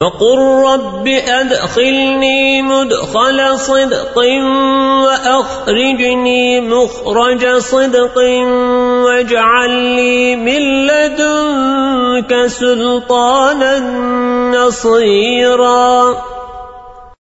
فقل رب أدخلني مدخل صدق وأخرجني مخرج صدق واجعل لي من لدنك سلطانا نصيراً